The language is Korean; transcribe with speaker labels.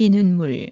Speaker 1: 비눗물